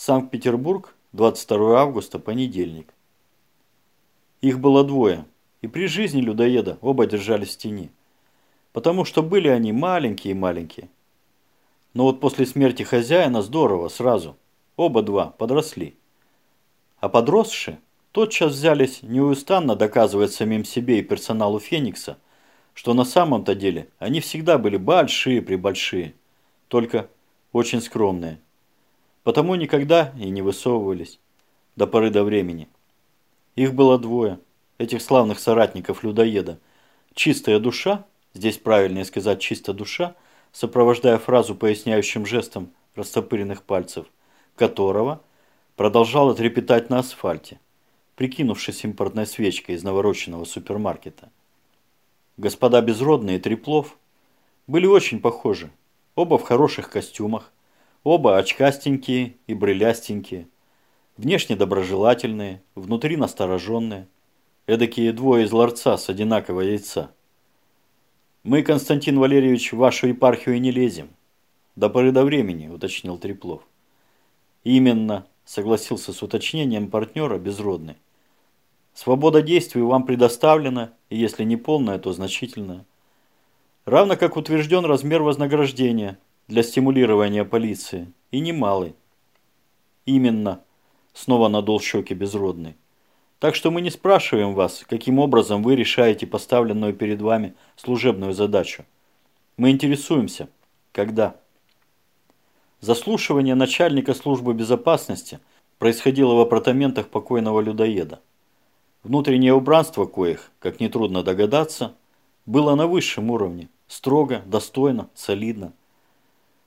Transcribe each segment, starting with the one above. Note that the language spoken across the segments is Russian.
Санкт-Петербург, 22 августа, понедельник. Их было двое, и при жизни людоеда оба держались в тени. Потому что были они маленькие-маленькие. Но вот после смерти хозяина здорово, сразу. Оба два подросли. А подросшие тотчас взялись неустанно доказывать самим себе и персоналу Феникса, что на самом-то деле они всегда были большие-пребольшие, только очень скромные. Потому никогда и не высовывались до поры до времени. Их было двое, этих славных соратников-людоеда. Чистая душа, здесь правильнее сказать чистая душа, сопровождая фразу поясняющим жестом растопыренных пальцев, которого продолжала трепетать на асфальте прикинувшись импортной свечкой из навороченного супермаркета. Господа Безродные и Треплов были очень похожи. Оба в хороших костюмах, оба очкастенькие и брылястенькие, внешне доброжелательные, внутри настороженные, эдакие двое из ларца с одинакового яйца. «Мы, Константин Валерьевич, в вашу епархию не лезем. До поры до времени», – уточнил Треплов. «Именно», – согласился с уточнением партнера Безродный. Свобода действий вам предоставлена, и если не полная, то значительная. Равно как утвержден размер вознаграждения для стимулирования полиции, и немалый. Именно, снова надул щеки безродный. Так что мы не спрашиваем вас, каким образом вы решаете поставленную перед вами служебную задачу. Мы интересуемся, когда. Заслушивание начальника службы безопасности происходило в апартаментах покойного людоеда. Внутреннее убранство коих, как нетрудно догадаться, было на высшем уровне, строго, достойно, солидно.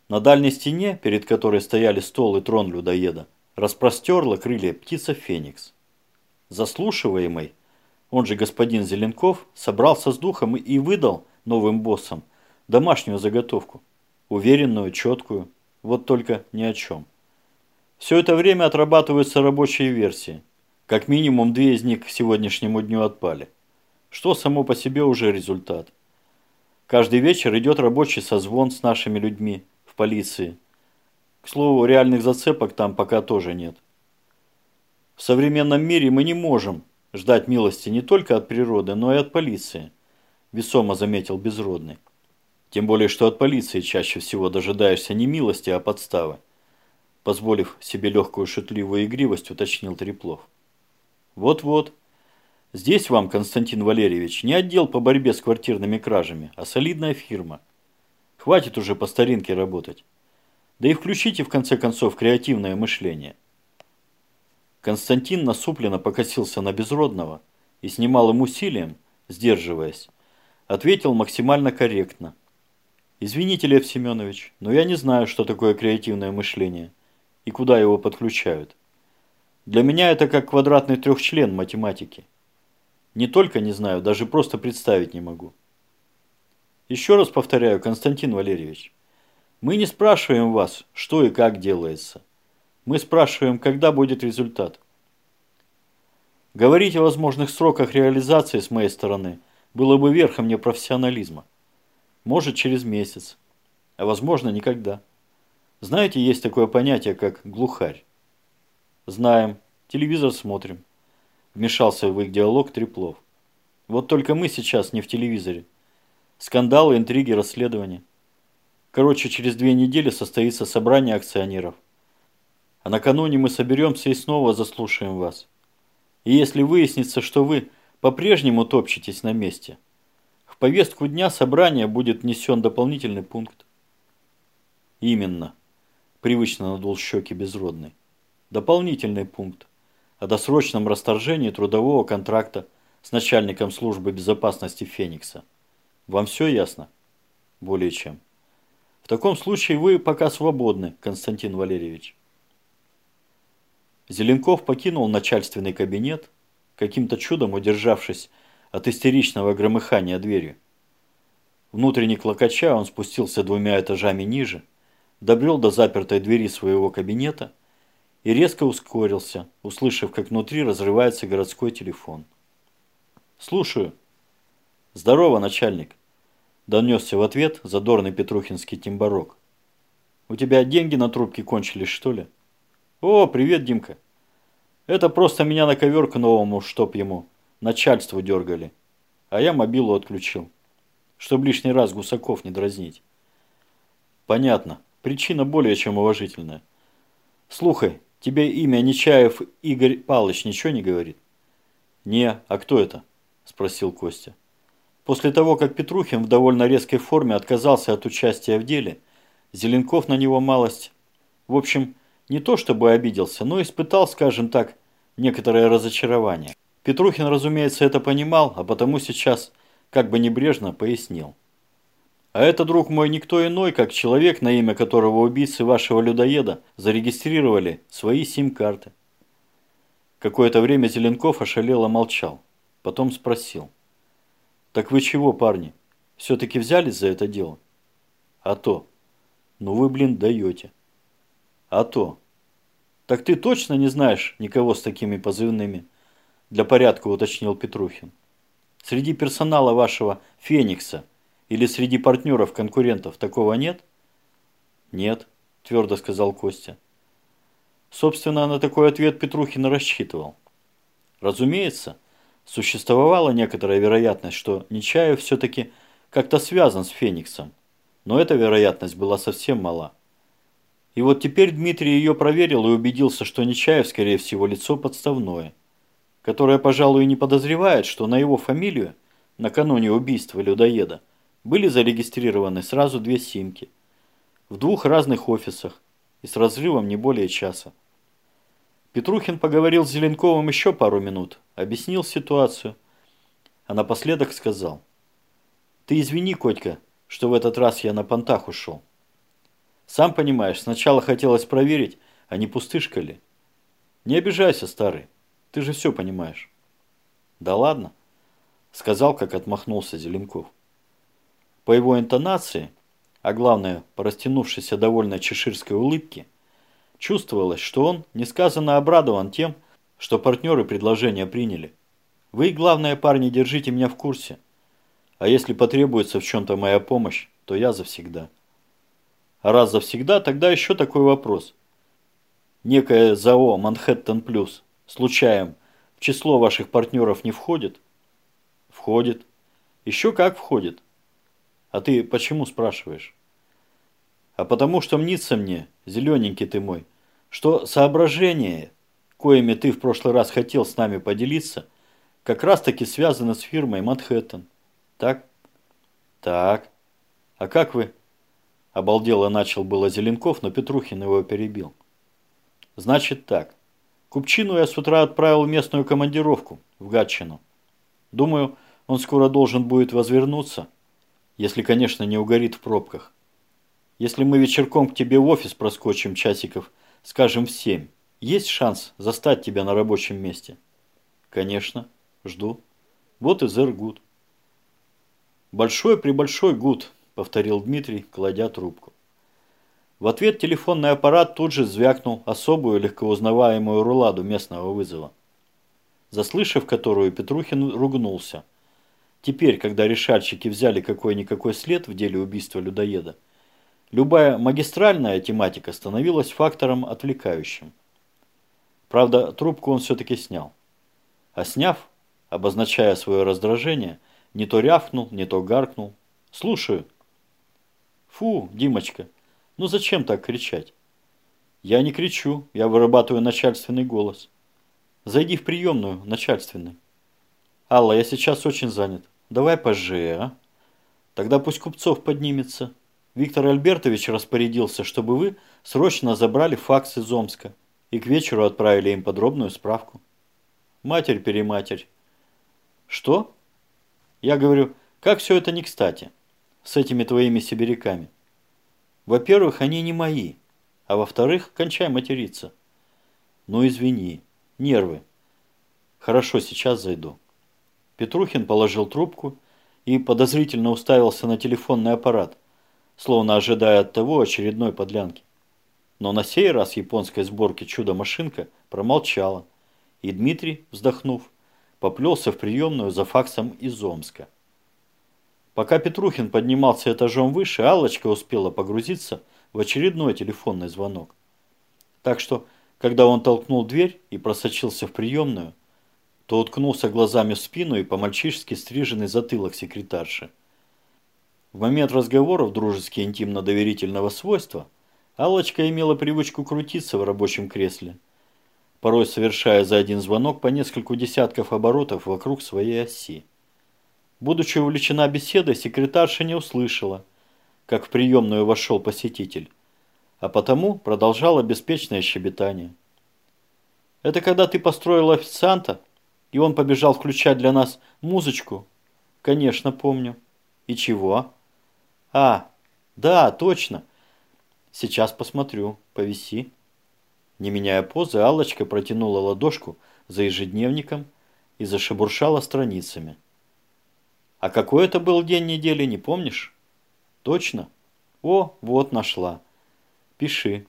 На дальней стене, перед которой стояли стол и трон людоеда, распростерла крылья птица Феникс. Заслушиваемый, он же господин Зеленков, собрался с духом и выдал новым боссам домашнюю заготовку, уверенную, четкую, вот только ни о чем. Все это время отрабатываются рабочие версии – как минимум две из них к сегодняшнему дню отпали. Что само по себе уже результат. Каждый вечер идет рабочий созвон с нашими людьми в полиции. К слову, реальных зацепок там пока тоже нет. В современном мире мы не можем ждать милости не только от природы, но и от полиции, весомо заметил Безродный. Тем более, что от полиции чаще всего дожидаешься не милости, а подставы. Позволив себе легкую шутливую игривость, уточнил Треплов. Вот-вот. Здесь вам, Константин Валерьевич, не отдел по борьбе с квартирными кражами, а солидная фирма. Хватит уже по старинке работать. Да и включите, в конце концов, креативное мышление. Константин насупленно покосился на безродного и с немалым усилием, сдерживаясь, ответил максимально корректно. Извините, Лев Семенович, но я не знаю, что такое креативное мышление и куда его подключают. Для меня это как квадратный трехчлен математики. Не только не знаю, даже просто представить не могу. Еще раз повторяю, Константин Валерьевич, мы не спрашиваем вас, что и как делается. Мы спрашиваем, когда будет результат. Говорить о возможных сроках реализации с моей стороны было бы верхом непрофессионализма. Может, через месяц, а возможно, никогда. Знаете, есть такое понятие, как глухарь. Знаем. Телевизор смотрим. Вмешался в их диалог Треплов. Вот только мы сейчас не в телевизоре. Скандалы, интриги, расследования. Короче, через две недели состоится собрание акционеров. А накануне мы соберемся и снова заслушаем вас. И если выяснится, что вы по-прежнему топчетесь на месте, в повестку дня собрания будет внесен дополнительный пункт. Именно. Привычно надул щеки безродный дополнительный пункт о досрочном расторжении трудового контракта с начальником службы безопасности Феникса. Вам все ясно? Более чем. В таком случае вы пока свободны, Константин Валерьевич. Зеленков покинул начальственный кабинет, каким-то чудом удержавшись от истеричного громыхания дверью. Внутренне клокоча он спустился двумя этажами ниже, добрел до запертой двери своего кабинета – и резко ускорился, услышав, как внутри разрывается городской телефон. «Слушаю». «Здорово, начальник», – донесся в ответ задорный петрухинский тимбарок. «У тебя деньги на трубке кончились, что ли?» О, привет, Димка. Это просто меня на ковер к новому, чтоб ему начальству дергали. А я мобилу отключил, чтобы лишний раз гусаков не дразнить. Понятно. Причина более чем уважительная. Слухай, тебе имя Нечаев Игорь Палыч ничего не говорит? Не, а кто это? Спросил Костя. После того, как Петрухин в довольно резкой форме отказался от участия в деле, Зеленков на него малость. В общем, не то чтобы обиделся, но испытал, скажем так, некоторое разочарование. Петрухин, разумеется, это понимал, а потому сейчас как бы небрежно пояснил. А это, друг мой, никто иной, как человек, на имя которого убийцы вашего людоеда зарегистрировали свои сим-карты. Какое-то время Зеленков ошалело молчал. Потом спросил. «Так вы чего, парни, все-таки взялись за это дело?» «А то». «Ну вы, блин, даете». «А то». «Так ты точно не знаешь никого с такими позывными?» Для порядка уточнил Петрухин. «Среди персонала вашего «Феникса» Или среди партнеров конкурентов такого нет? Нет, твердо сказал Костя. Собственно, на такой ответ Петрухин рассчитывал. Разумеется, существовала некоторая вероятность, что Нечаев все-таки как-то связан с Фениксом, но эта вероятность была совсем мала. И вот теперь Дмитрий ее проверил и убедился, что Нечаев, скорее всего, лицо подставное, которое, пожалуй, не подозревает, что на его фамилию накануне убийства людоеда – были зарегистрированы сразу две симки в двух разных офисах и с разрывом не более часа. Петрухин поговорил с Зеленковым еще пару минут, объяснил ситуацию, а напоследок сказал. «Ты извини, Котька, что в этот раз я на понтах ушел. Сам понимаешь, сначала хотелось проверить, а не пустышка ли. Не обижайся, старый, ты же все понимаешь». «Да ладно», – сказал, как отмахнулся Зеленков. По его интонации, а главное, по растянувшейся довольно чеширской улыбке, чувствовалось, что он несказанно обрадован тем, что партнеры предложение приняли. Вы, главное, парни, держите меня в курсе. А если потребуется в чем-то моя помощь, то я завсегда. А раз завсегда, тогда еще такой вопрос. Некое ЗАО «Манхэттен Плюс» случаем в число ваших партнеров не входит? Входит. Еще как входит. А ты почему спрашиваешь? А потому что мнится мне, зелененький ты мой, что соображения, коими ты в прошлый раз хотел с нами поделиться, как раз таки связаны с фирмой Манхэттен. Так? Так. А как вы? Обалдело начал было Зеленков, но Петрухин его перебил. Значит так. Купчину я с утра отправил в местную командировку, в Гатчину. Думаю, он скоро должен будет возвернуться, если, конечно, не угорит в пробках. Если мы вечерком к тебе в офис проскочим часиков, скажем, в семь, есть шанс застать тебя на рабочем месте? Конечно. Жду. Вот и зэр Гуд. Большой-пребольшой Гуд, повторил Дмитрий, кладя трубку. В ответ телефонный аппарат тут же звякнул особую легкоузнаваемую руладу местного вызова, заслышав которую Петрухин ругнулся. Теперь, когда решальщики взяли какой-никакой след в деле убийства людоеда, любая магистральная тематика становилась фактором отвлекающим. Правда, трубку он все-таки снял. А сняв, обозначая свое раздражение, не то рявкнул, не то гаркнул. «Слушаю». «Фу, Димочка, ну зачем так кричать?» «Я не кричу, я вырабатываю начальственный голос». «Зайди в приемную, начальственный». «Алла, я сейчас очень занят. Давай позже, а? Тогда пусть Купцов поднимется. Виктор Альбертович распорядился, чтобы вы срочно забрали факс из Омска и к вечеру отправили им подробную справку. Матерь-перематерь. Что? Я говорю, как все это не кстати, с этими твоими сибиряками. Во-первых, они не мои, а во-вторых, кончай материться. Ну извини, нервы. Хорошо, сейчас зайду. Петрухин положил трубку и подозрительно уставился на телефонный аппарат, словно ожидая от того очередной подлянки. Но на сей раз японской сборки чудо-машинка промолчала, и Дмитрий, вздохнув, поплелся в приемную за факсом из Омска. Пока Петрухин поднимался этажом выше, Аллочка успела погрузиться в очередной телефонный звонок. Так что, Когда он толкнул дверь и просочился в приемную, то уткнулся глазами в спину и по-мальчишески стриженный затылок секретарши. В момент разговоров дружески интимно-доверительного свойства Аллочка имела привычку крутиться в рабочем кресле, порой совершая за один звонок по нескольку десятков оборотов вокруг своей оси. Будучи увлечена беседой, секретарша не услышала, как в приемную вошел посетитель, а потому продолжала беспечное щебетание. «Это когда ты построила официанта, и он побежал включать для нас музычку?» «Конечно, помню». «И чего?» «А, да, точно. Сейчас посмотрю. Повиси». Не меняя позы, Аллочка протянула ладошку за ежедневником и зашебуршала страницами. «А какой это был день недели, не помнишь?» «Точно?» «О, вот нашла. Пиши.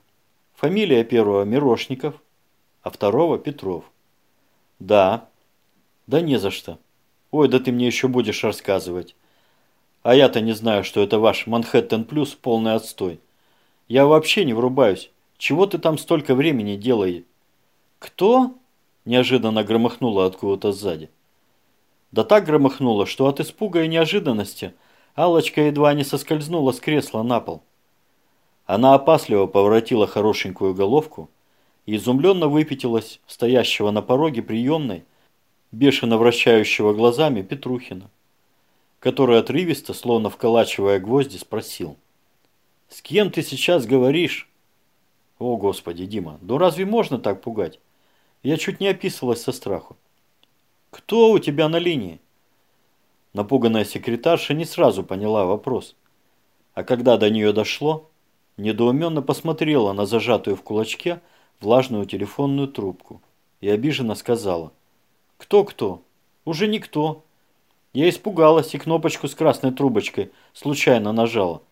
Фамилия первого Мирошников, а второго Петров». «Да». «Да не за что. Ой, да ты мне еще будешь рассказывать. А я-то не знаю, что это ваш Манхэттен Плюс полный отстой. Я вообще не врубаюсь. Чего ты там столько времени делаешь? Кто? Неожиданно громыхнуло откуда-то сзади. Да так громыхнуло, что от испуга и неожиданности алочка едва не соскользнула с кресла на пол. Она опасливо поворотила хорошенькую головку и изумленно выпятилась стоящего на пороге приемной, бешено вращающего глазами Петрухина который отрывисто, словно вколачивая гвозди, спросил. «С кем ты сейчас говоришь?» «О, Господи, Дима, ну разве можно так пугать?» Я чуть не описывалась со страху. «Кто у тебя на линии?» Напуганная секретарша не сразу поняла вопрос. А когда до нее дошло, недоуменно посмотрела на зажатую в кулачке влажную телефонную трубку и обиженно сказала. «Кто-кто? Уже никто. Я испугалась и кнопочку с красной трубочкой случайно нажала.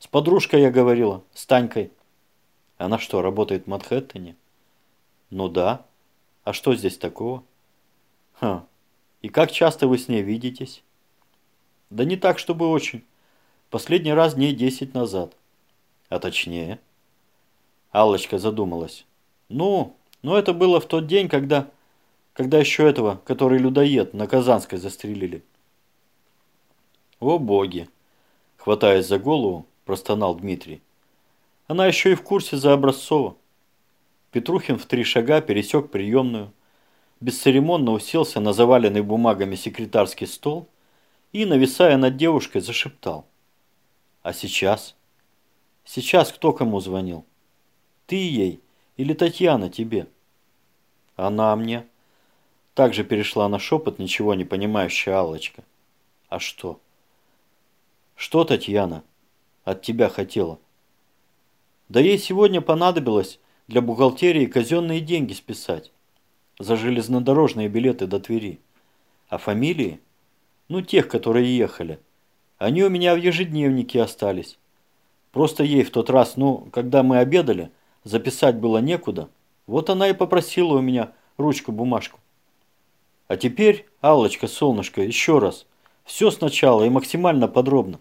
С подружкой я говорила, с Танькой. Она что, работает в Манхэттене? Ну да. А что здесь такого? Ха. И как часто вы с ней видитесь? Да не так, чтобы очень. Последний раз дней десять назад. А точнее? Аллочка задумалась. Ну, ну это было в тот день, когда... Когда еще этого, который людоед, на Казанской застрелили. «О боги!» Хватаясь за голову, простонал Дмитрий. «Она еще и в курсе за Образцова». Петрухин в три шага пересек приемную, бесцеремонно уселся на заваленный бумагами секретарский стол и, нависая над девушкой, зашептал. «А сейчас?» «Сейчас кто кому звонил? Ты ей или Татьяна тебе?» «Она мне». Также перешла на шепот ничего не понимающая Аллочка. «А что?» Что Татьяна от тебя хотела? Да ей сегодня понадобилось для бухгалтерии казенные деньги списать за железнодорожные билеты до Твери. А фамилии? Ну, тех, которые ехали. Они у меня в ежедневнике остались. Просто ей в тот раз, ну, когда мы обедали, записать было некуда. Вот она и попросила у меня ручку-бумажку. А теперь, Аллочка, солнышко, еще раз. Все сначала и максимально подробно.